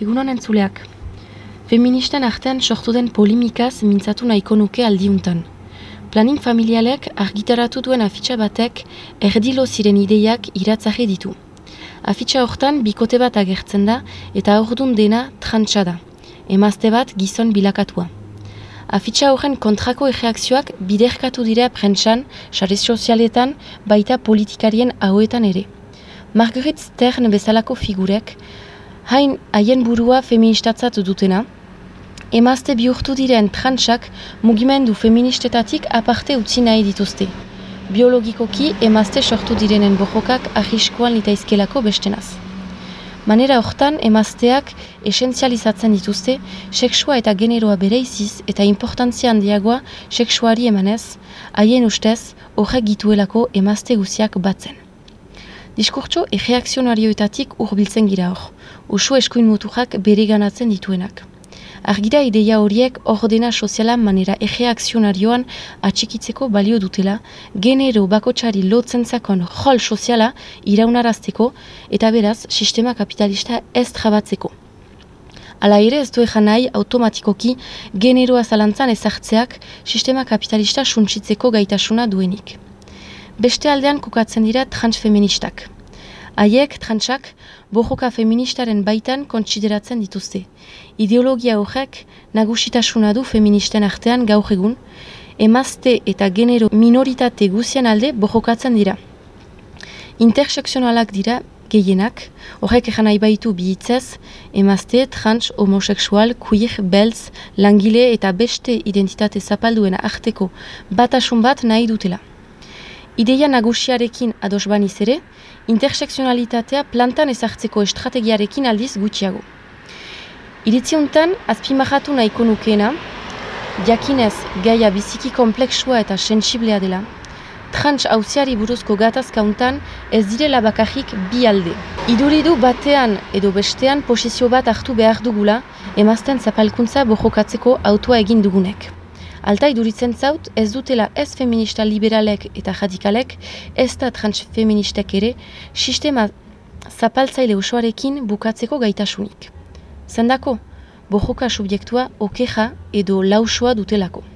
Egunon entzuleak. Feministen artean sortu den polimikaz mintzatu nahiko nuke aldiuntan. Planning familialek argitaratu duen afitxa batek erdilo ziren ideiak iratzari ditu. Afitxa hortan bikote bat agertzen da eta ordun dena trantsa da. Emazte bat gizon bilakatua. Afitxa horren kontrako egeakzioak biderkatu dira prentsan, sare sozialetan, baita politikarien hauetan ere. Marguerite Stern bezalako figurek, hain haien burua feministatzat dutena, emazte bihurtu diren trantsak mugimendu feministetatik aparte utzi nahi dituzte. Biologikoki emazte sortu direnen bohokak ahiskoan litaizkelako bestenaz. Manera hortan emazteak esentzializatzen dituzte seksua eta generoa bereiziz eta importantzia handiagoa seksuari emanez, haien ustez horrek gituelako emazte guziak batzen. Diskurtso erreakzionarioetatik urbiltzen gira hor, usu eskuin mutuak bere ganatzen dituenak. Argira ideia horiek ordena soziala manera erreakzionarioan atxikitzeko balio dutela, genero bakotxari lotzen zakon jol soziala iraunarazteko eta beraz sistema kapitalista ez trabatzeko. Hala ere ez du nahi automatikoki generoa zalantzan ezartzeak sistema kapitalista suntsitzeko gaitasuna duenik. Beste aldean kokatzen dira transfeministak. Haiek, transak, bojoka feministaren baitan kontsideratzen dituzte. Ideologia horrek nagusitasuna du feministen artean gaur egun, emazte eta genero minoritate guzian alde bojokatzen dira. Interseksionalak dira gehienak, horrek egan nahi baitu bihitzez, emazte, trans, homoseksual, queer, belz, langile eta beste identitate zapalduena arteko batasun bat nahi dutela. Ideia nagusiarekin ados baniz ere, interseksionalitatea plantan ezartzeko estrategiarekin aldiz gutxiago. Iritziontan, azpimahatu nahiko nukeena, jakinez gaia biziki kompleksua eta sensiblea dela, trans hauziari buruzko gatazkauntan ez direla bakarrik bi alde. Iduridu batean edo bestean posizio bat hartu behar dugula, emazten zapalkuntza bojokatzeko autoa egin dugunek. Alta iduritzen zaut, ez dutela ez feminista liberalek eta radikalek, ez da transfeministek ere, sistema zapaltzaile osoarekin bukatzeko gaitasunik. Zendako, bojoka subjektua okeja edo lausua dutelako.